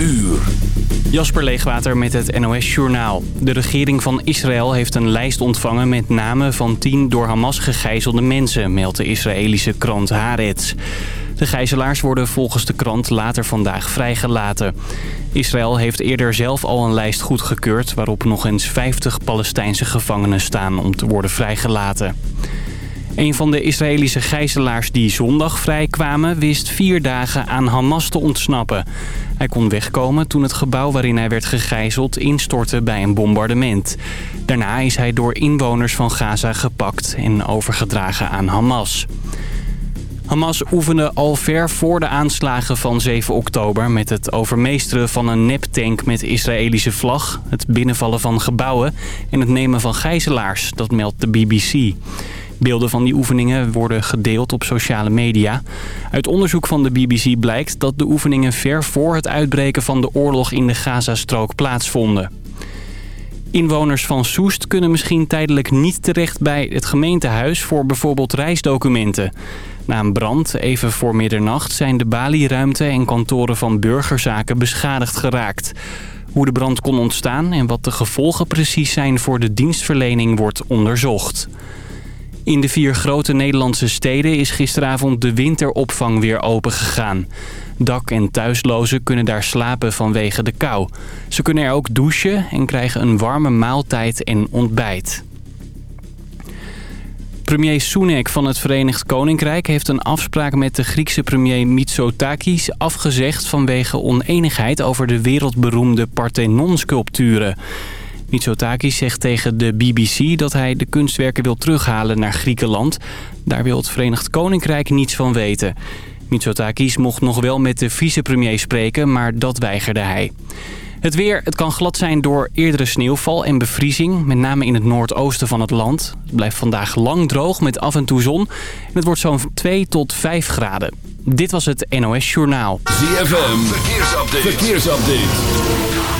uur. Jasper Leegwater met het NOS Journaal. De regering van Israël heeft een lijst ontvangen met namen van tien door Hamas gegijzelde mensen, meldt de Israëlische krant Haaretz. De gijzelaars worden volgens de krant later vandaag vrijgelaten. Israël heeft eerder zelf al een lijst goedgekeurd... waarop nog eens 50 Palestijnse gevangenen staan om te worden vrijgelaten. Een van de Israëlische gijzelaars die zondag vrijkwamen... wist vier dagen aan Hamas te ontsnappen. Hij kon wegkomen toen het gebouw waarin hij werd gegijzeld... instortte bij een bombardement. Daarna is hij door inwoners van Gaza gepakt en overgedragen aan Hamas. Hamas oefende al ver voor de aanslagen van 7 oktober... met het overmeesteren van een neptank met Israëlische vlag... het binnenvallen van gebouwen en het nemen van gijzelaars, dat meldt de BBC. Beelden van die oefeningen worden gedeeld op sociale media. Uit onderzoek van de BBC blijkt dat de oefeningen ver voor het uitbreken van de oorlog in de Gazastrook plaatsvonden. Inwoners van Soest kunnen misschien tijdelijk niet terecht bij het gemeentehuis voor bijvoorbeeld reisdocumenten. Na een brand, even voor middernacht, zijn de balieruimte en kantoren van burgerzaken beschadigd geraakt. Hoe de brand kon ontstaan en wat de gevolgen precies zijn voor de dienstverlening wordt onderzocht. In de vier grote Nederlandse steden is gisteravond de winteropvang weer opengegaan. Dak- en thuislozen kunnen daar slapen vanwege de kou. Ze kunnen er ook douchen en krijgen een warme maaltijd en ontbijt. Premier Sunak van het Verenigd Koninkrijk heeft een afspraak met de Griekse premier Mitsotakis afgezegd vanwege oneenigheid over de wereldberoemde Parthenon-sculpturen. Mitsotakis zegt tegen de BBC dat hij de kunstwerken wil terughalen naar Griekenland. Daar wil het Verenigd Koninkrijk niets van weten. Mitsotakis mocht nog wel met de vicepremier spreken, maar dat weigerde hij. Het weer, het kan glad zijn door eerdere sneeuwval en bevriezing, met name in het noordoosten van het land. Het blijft vandaag lang droog met af en toe zon het wordt zo'n 2 tot 5 graden. Dit was het NOS Journaal. ZFM, verkeersupdate. verkeersupdate.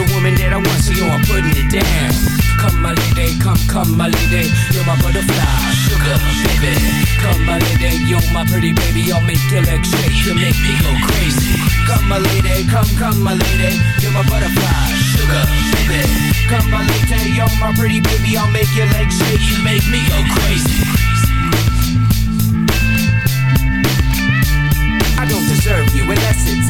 the woman that I want, so yo, I'm putting it down. Come, my lady, come, come, my lady, you're my butterfly, sugar, baby. Come, my lady, you're my pretty baby, I'll make your legs shake, you make me go crazy. Come, my lady, come, come, my lady, you're my butterfly, sugar, baby. Come, my lady, you're my pretty baby, I'll make your legs shake, you make me go crazy. I don't deserve you, unless it's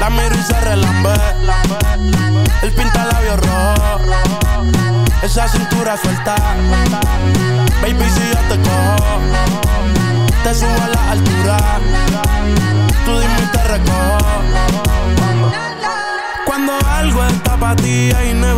La miro y se relambe. El pinta labios rojo. Esa cintura suelta. Baby, si yo te cojo, te subo a la altura. Tú dime y te recojo. Cuando algo está para ti es inevitable,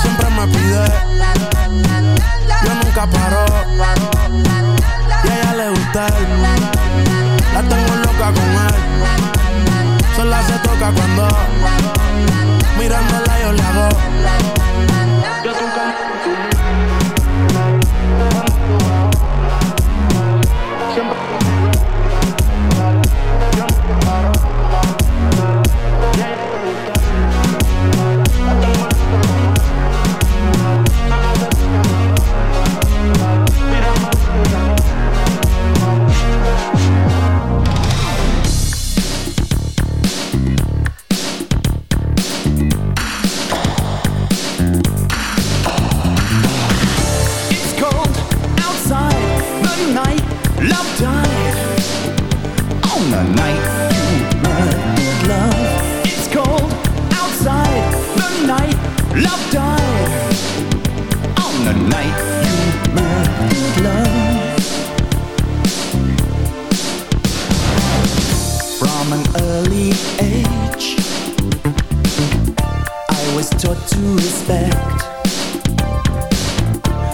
Siempre me pide. Yo nunca paro. Y a ella le gusta él. La tengo loca con él. Sola se toca cuando mirándola yo le hago.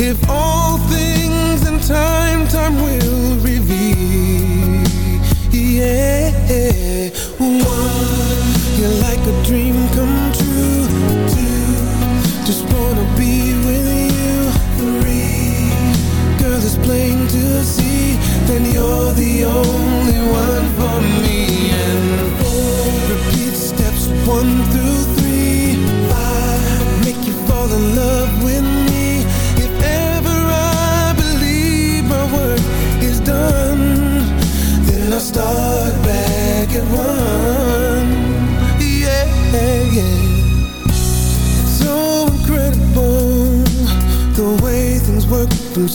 If all things in time, time will reveal. Yeah.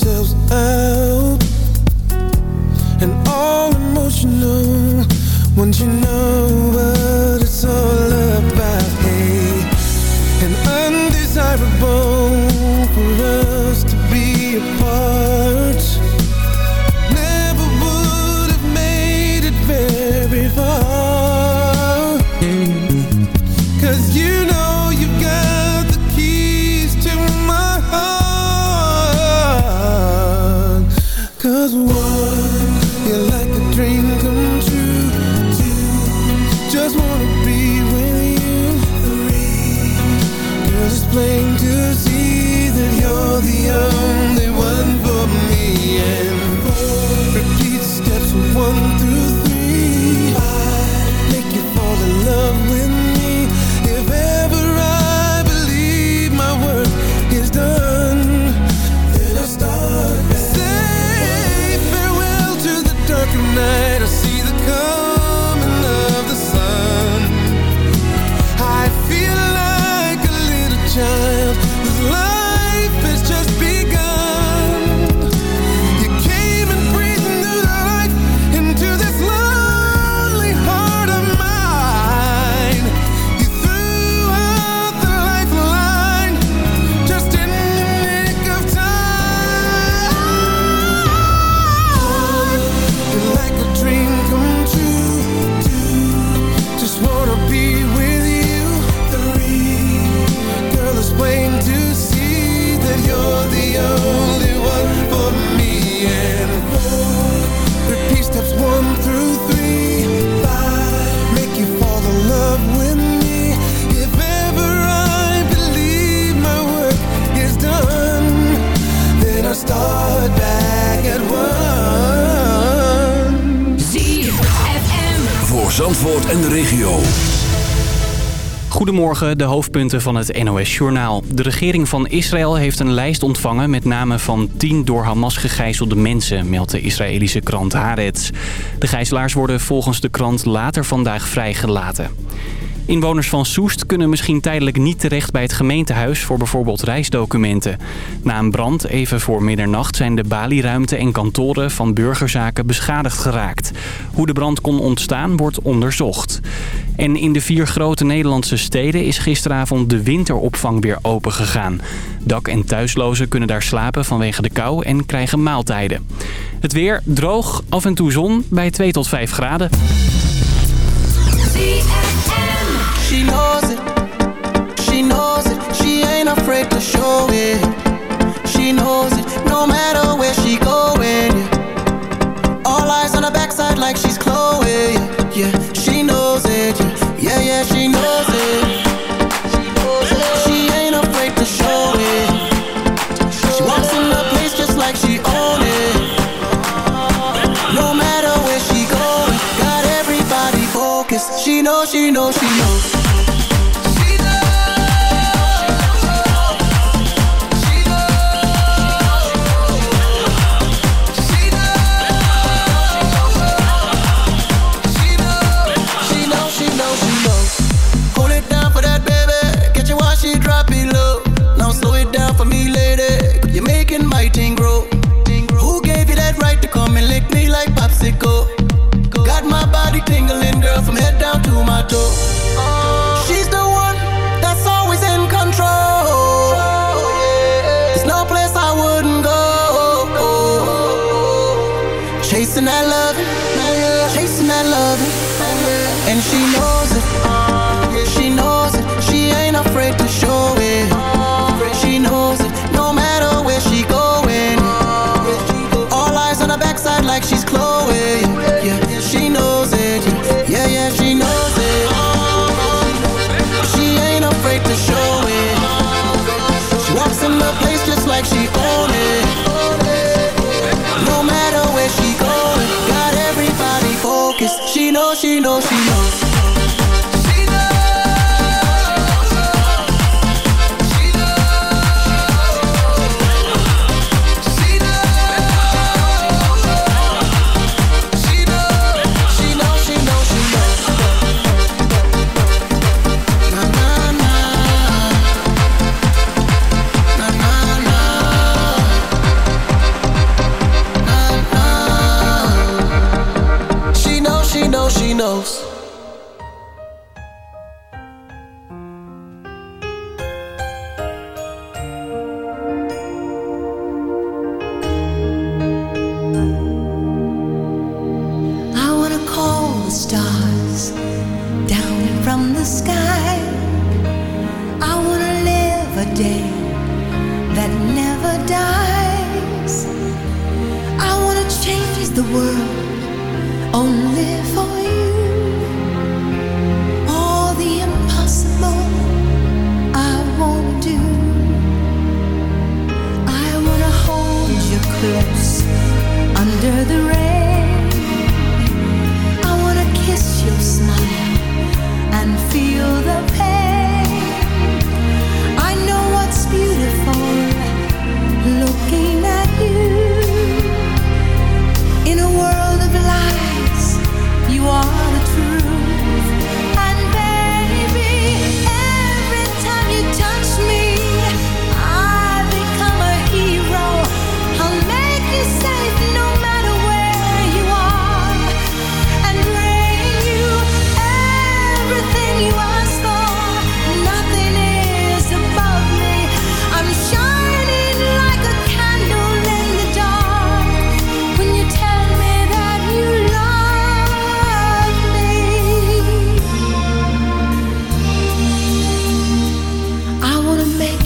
ourselves. recognize Zandvoort en de regio. Goedemorgen, de hoofdpunten van het NOS-journaal. De regering van Israël heeft een lijst ontvangen met namen van 10 door Hamas gegijzelde mensen, meldt de Israëlische krant Haaretz. De gijzelaars worden volgens de krant later vandaag vrijgelaten. Inwoners van Soest kunnen misschien tijdelijk niet terecht bij het gemeentehuis voor bijvoorbeeld reisdocumenten. Na een brand even voor middernacht zijn de balieruimte en kantoren van burgerzaken beschadigd geraakt. Hoe de brand kon ontstaan wordt onderzocht. En in de vier grote Nederlandse steden is gisteravond de winteropvang weer opengegaan. Dak- en thuislozen kunnen daar slapen vanwege de kou en krijgen maaltijden. Het weer droog, af en toe zon bij 2 tot 5 graden. knows it. She ain't afraid to show it.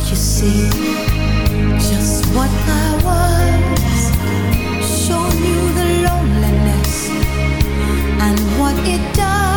Your beat, mind your beat. Mind your beat, mind your beat, mind your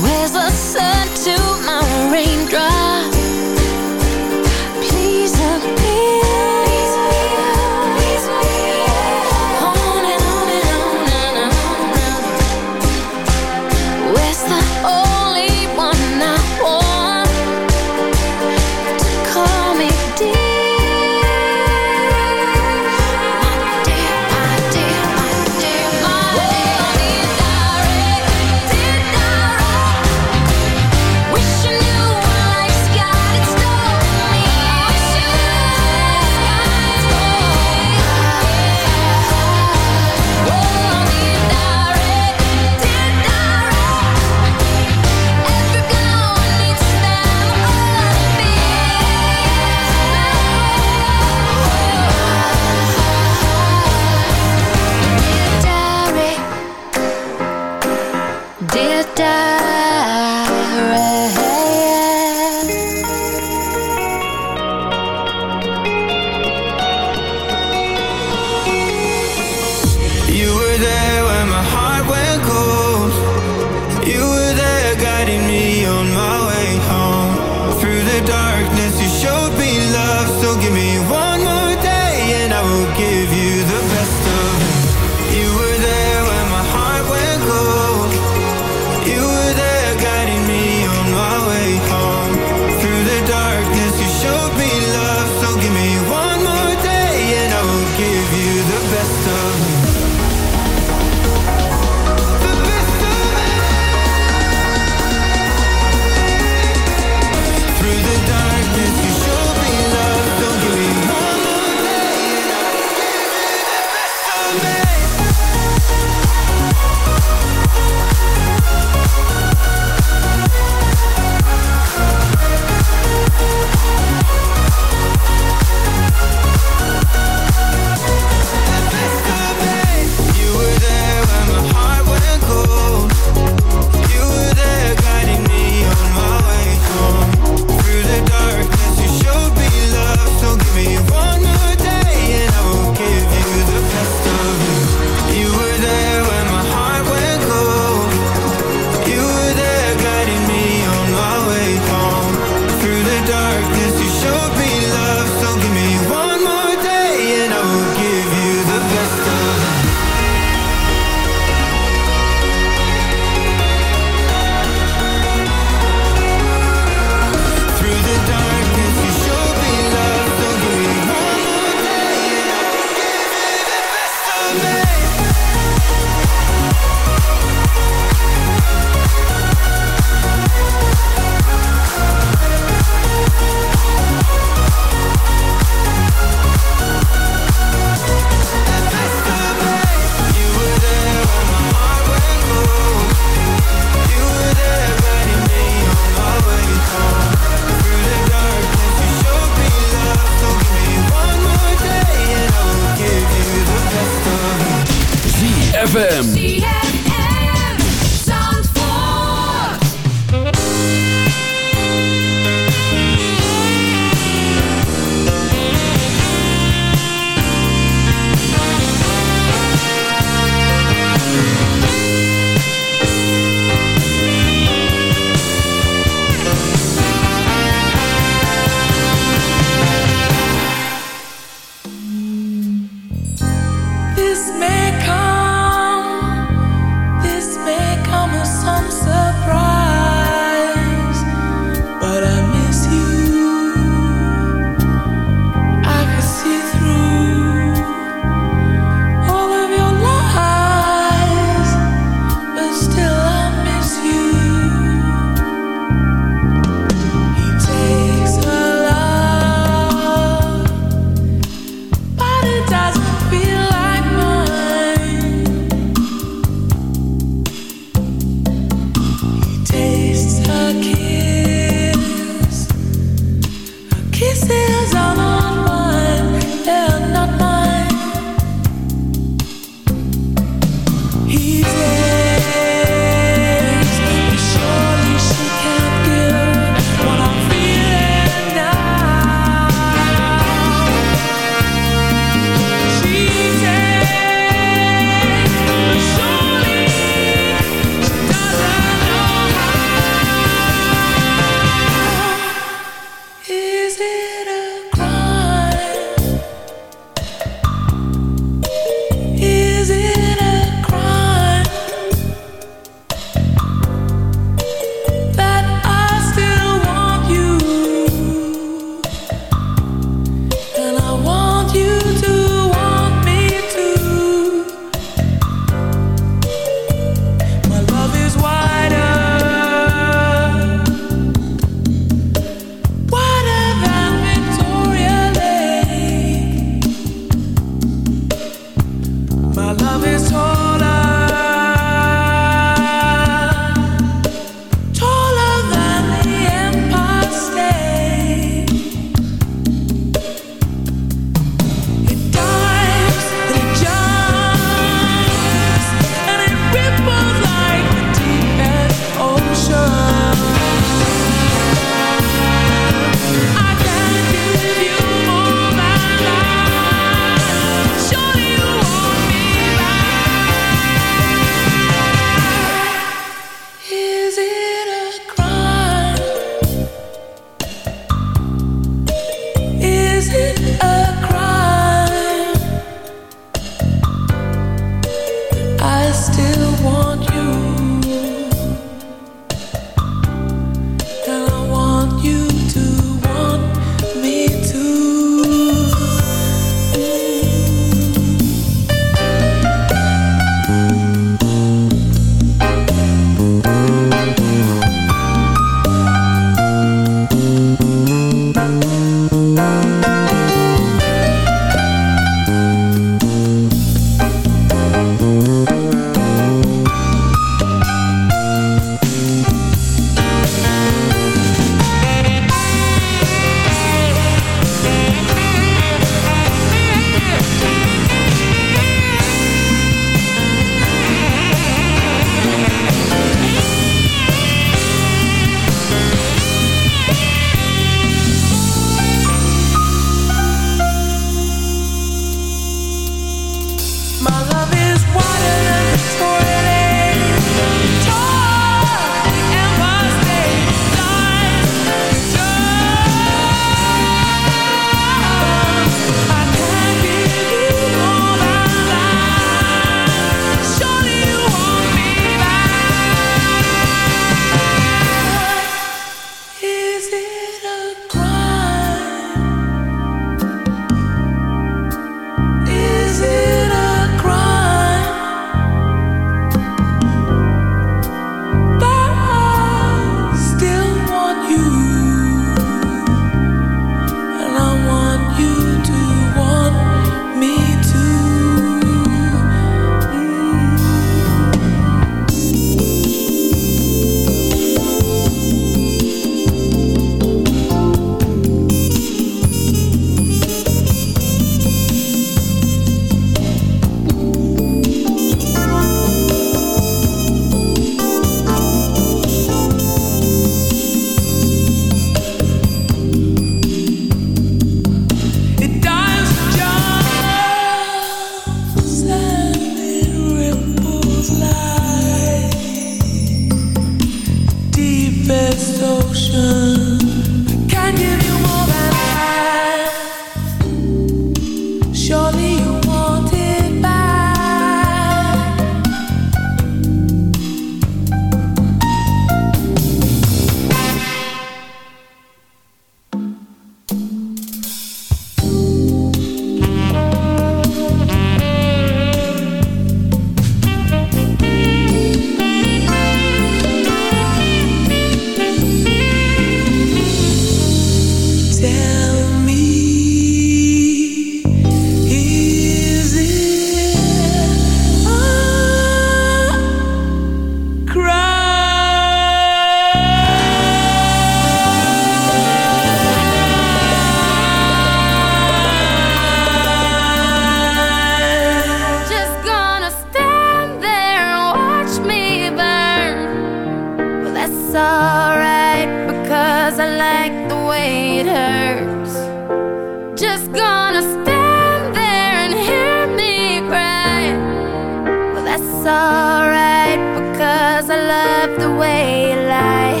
it's alright because I love the way you lie.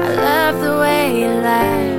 I love the way you lie.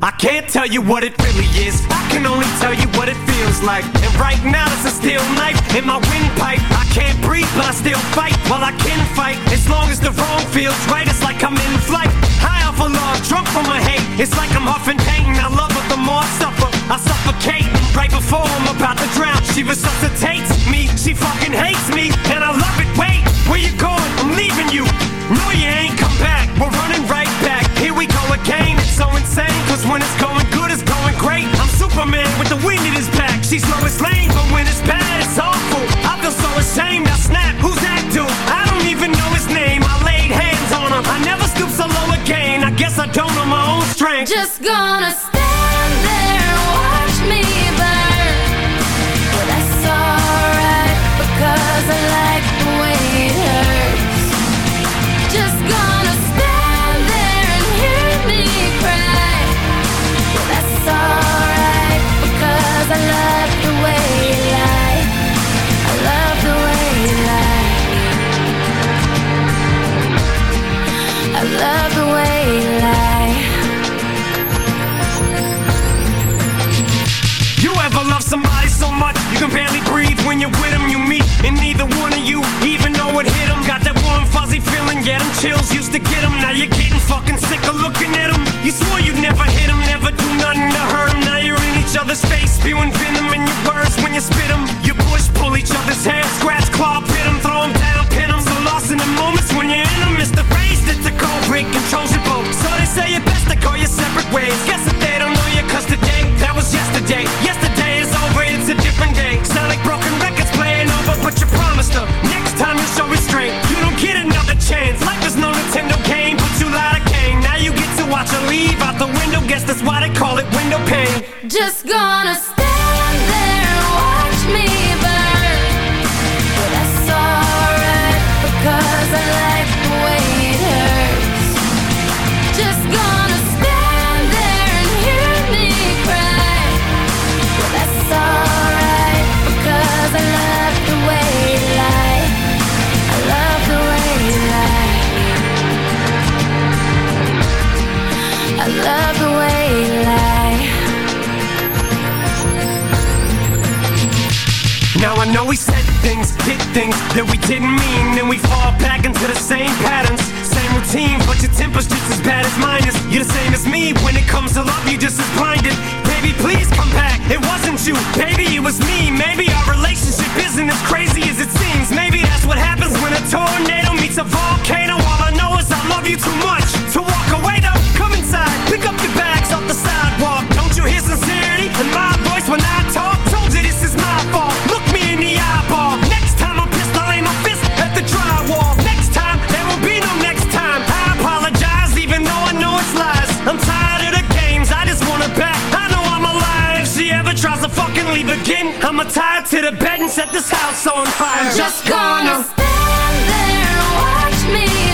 I can't tell you what it really is. I can only tell you what it feels like. And right now, there's a steel knife in my windpipe. I can't breathe, but I still fight. While I can fight, as long as the wrong feels right, it's like I'm in flight. High off a log, drunk from my hate. It's like I'm huffing pain. I love with the more I suffer. I suffocate right before I'm about to drown. She resuscitates me. She fucking hates me, and I love it. Wait, where you going? I'm leaving you. No, you ain't come back. We're running right back. Here we go again. It's so insane, cause when it's going good, it's going great. I'm Superman with the wind in his back. She's Lois Lane, but when it's bad, it's awful. I feel so ashamed. Now snap, who's that dude? I don't even know his name. I laid hands on him. I never stoop so low again. I guess I don't know my own strength. Just gonna feeling, yeah, them chills used to get them. Now you're getting fucking sick of looking at them. You swore you'd never hit them, never do nothing to hurt them. Now you're in each other's face, spewing venom in your words when you spit them. You push, pull each other's hair, scratch, claw, pit them, throw them down, pin them. So lost in the moments Just gonna things, did things that we didn't mean, and we fall back into the same patterns, same routine. But your temper's just as bad as mine is. You're the same as me when it comes to love. You're just as blinded. Baby, please come back. It wasn't you, baby, it was me. Maybe our relationship isn't as crazy as it seems. Maybe that's what happens when a tornado meets a volcano. All I know is I love you too much to walk away. Though, come inside, pick up your bags off the sidewalk. Don't you hear sincerity in my voice when I talk? Leave again, I'ma tie to the bed and set this house on fire. I'm Just gonna stand there and watch me